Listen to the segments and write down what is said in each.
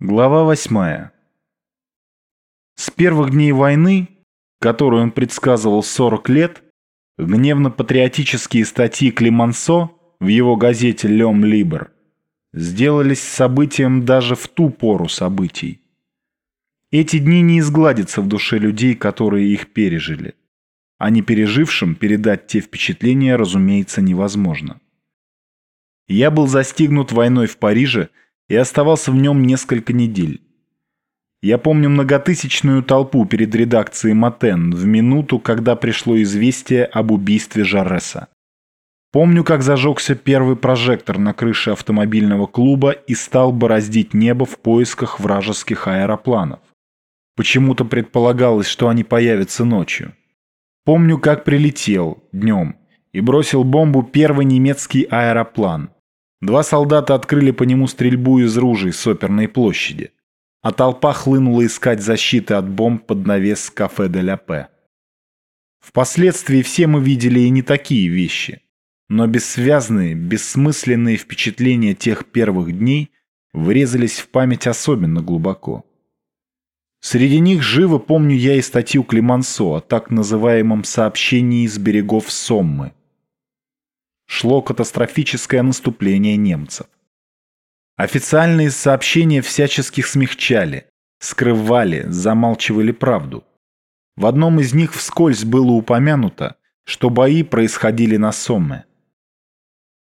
Глава 8. С первых дней войны, которую он предсказывал 40 лет, гневно-патриотические статьи Климансо в его газете «Лем Либер» сделались событием даже в ту пору событий. Эти дни не изгладятся в душе людей, которые их пережили. А не пережившим передать те впечатления, разумеется, невозможно. Я был застигнут войной в Париже – и оставался в нем несколько недель. Я помню многотысячную толпу перед редакцией Матен в минуту, когда пришло известие об убийстве Жареса. Помню, как зажегся первый прожектор на крыше автомобильного клуба и стал бороздить небо в поисках вражеских аэропланов. Почему-то предполагалось, что они появятся ночью. Помню, как прилетел днем и бросил бомбу первый немецкий аэроплан – Два солдата открыли по нему стрельбу из ружей с оперной площади, а толпа хлынула искать защиты от бомб под навес кафе де ля Пе. Впоследствии все мы видели и не такие вещи, но бессвязные, бессмысленные впечатления тех первых дней врезались в память особенно глубоко. Среди них живо помню я и статью Климансо о так называемом сообщении из берегов Соммы, шло катастрофическое наступление немцев. Официальные сообщения всяческих смягчали, скрывали, замалчивали правду. В одном из них вскользь было упомянуто, что бои происходили на Сомме.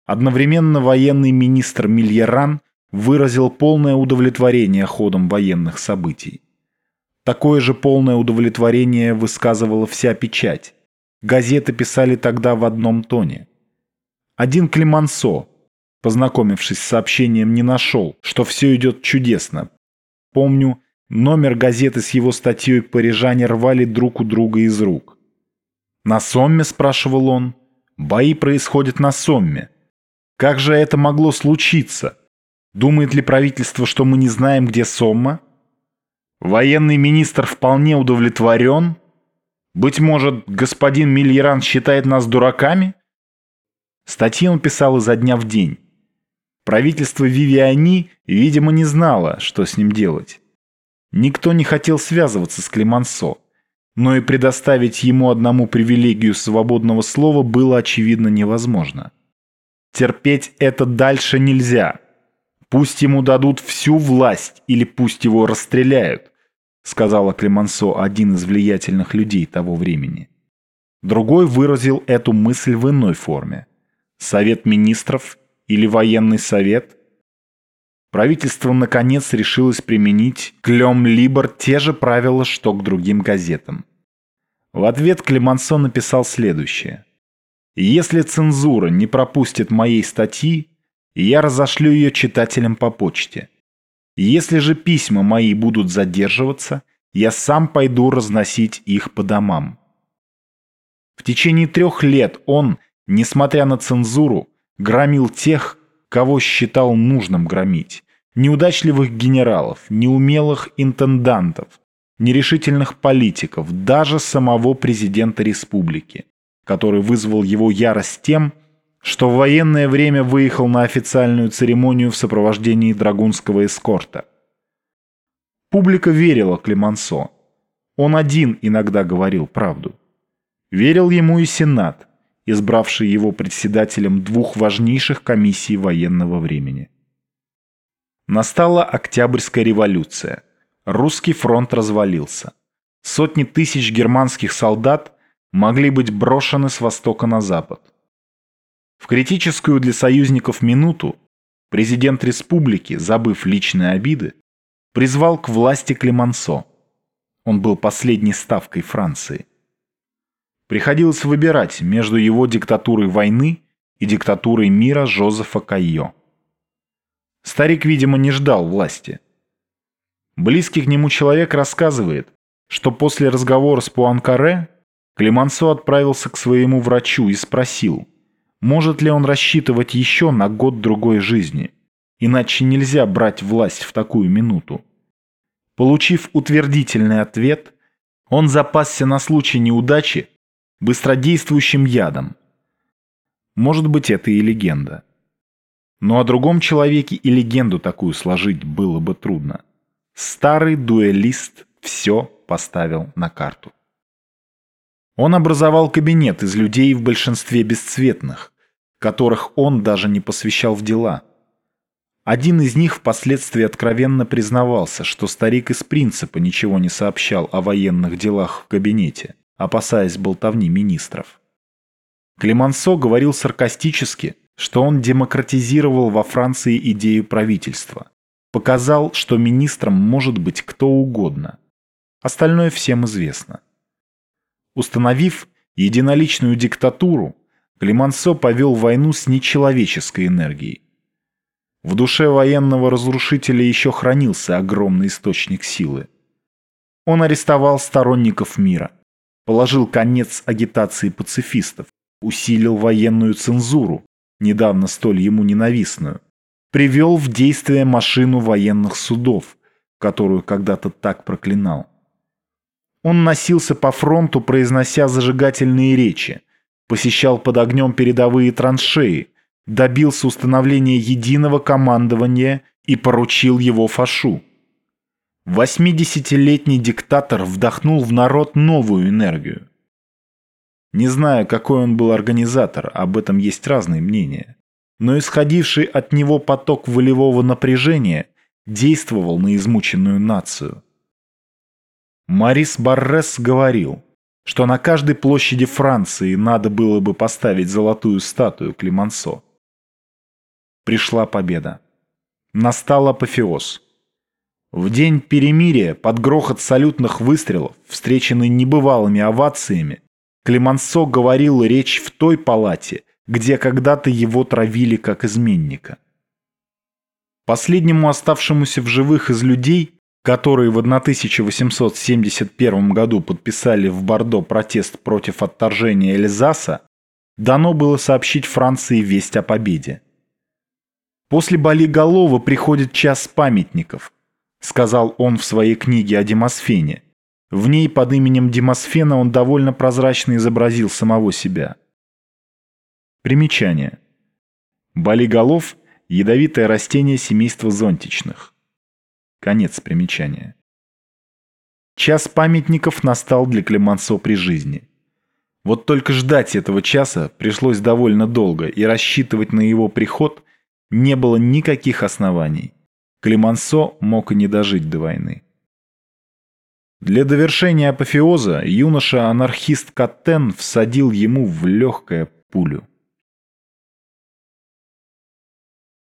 Одновременно военный министр Мильеран выразил полное удовлетворение ходом военных событий. Такое же полное удовлетворение высказывала вся печать. Газеты писали тогда в одном тоне – один Климансо, познакомившись с сообщением, не нашел, что все идет чудесно. Помню, номер газеты с его статьей парижане рвали друг у друга из рук. «На Сомме?» – спрашивал он. «Бои происходят на Сомме. Как же это могло случиться? Думает ли правительство, что мы не знаем, где Сомма? Военный министр вполне удовлетворен? Быть может, господин Мильеран считает нас дураками?» Статьи он писал изо дня в день. Правительство Вивиани, видимо, не знало, что с ним делать. Никто не хотел связываться с Климансо, но и предоставить ему одному привилегию свободного слова было очевидно невозможно. Терпеть это дальше нельзя. Пусть ему дадут всю власть или пусть его расстреляют, сказала Климансо один из влиятельных людей того времени. Другой выразил эту мысль в иной форме. Совет министров или военный совет? Правительство наконец решилось применить к Лем Либор те же правила, что к другим газетам. В ответ Клемансо написал следующее. «Если цензура не пропустит моей статьи, я разошлю ее читателям по почте. Если же письма мои будут задерживаться, я сам пойду разносить их по домам». В течение трех лет он несмотря на цензуру, громил тех, кого считал нужным громить. Неудачливых генералов, неумелых интендантов, нерешительных политиков, даже самого президента республики, который вызвал его ярость тем, что в военное время выехал на официальную церемонию в сопровождении драгунского эскорта. Публика верила Клемансо. Он один иногда говорил правду. Верил ему и Сенат – избравший его председателем двух важнейших комиссий военного времени. Настала Октябрьская революция. Русский фронт развалился. Сотни тысяч германских солдат могли быть брошены с востока на запад. В критическую для союзников минуту президент республики, забыв личные обиды, призвал к власти Клемансо. Он был последней ставкой Франции. Приходилось выбирать между его диктатурой войны и диктатурой мира Жозефа Кайо. Старик, видимо, не ждал власти. Близкий к нему человек рассказывает, что после разговора с Пуанкаре Климансо отправился к своему врачу и спросил, может ли он рассчитывать еще на год-другой жизни, иначе нельзя брать власть в такую минуту. Получив утвердительный ответ, он запасся на случай неудачи быстродействующим ядом. Может быть, это и легенда. Но о другом человеке и легенду такую сложить было бы трудно. старый дуэлист все поставил на карту. Он образовал кабинет из людей в большинстве бесцветных, которых он даже не посвящал в дела. Один из них впоследствии откровенно признавался, что старик из принципа ничего не сообщал о военных делах в кабинете, опасаясь болтовни министров. Клемансо говорил саркастически, что он демократизировал во Франции идею правительства, показал, что министром может быть кто угодно. Остальное всем известно. Установив единоличную диктатуру, Климансо повел войну с нечеловеческой энергией. В душе военного разрушителя еще хранился огромный источник силы. Он арестовал сторонников мира, положил конец агитации пацифистов, усилил военную цензуру, недавно столь ему ненавистную, привел в действие машину военных судов, которую когда-то так проклинал. Он носился по фронту, произнося зажигательные речи, посещал под огнем передовые траншеи, добился установления единого командования и поручил его фашу. Восьмидесятилетний диктатор вдохнул в народ новую энергию. Не знаю, какой он был организатор, об этом есть разные мнения. Но исходивший от него поток волевого напряжения действовал на измученную нацию. Марис Баррес говорил, что на каждой площади Франции надо было бы поставить золотую статую Климансо. Пришла победа. Настал апофеоз. В день перемирия под грохот салютных выстрелов, встреченный небывалыми овациями, Климансо говорил речь в той палате, где когда-то его травили как изменника. Последнему оставшемуся в живых из людей которые в 1871 году подписали в Бордо протест против отторжения Эльзаса, дано было сообщить Франции весть о победе. «После болиголова приходит час памятников», сказал он в своей книге о Демосфене. В ней под именем Демосфена он довольно прозрачно изобразил самого себя. Примечание. Болиголов – ядовитое растение семейства зонтичных. Конец примечания. Час памятников настал для Клемансо при жизни. Вот только ждать этого часа пришлось довольно долго, и рассчитывать на его приход не было никаких оснований. Клемансо мог и не дожить до войны. Для довершения апофеоза юноша-анархист Каттен всадил ему в легкое пулю.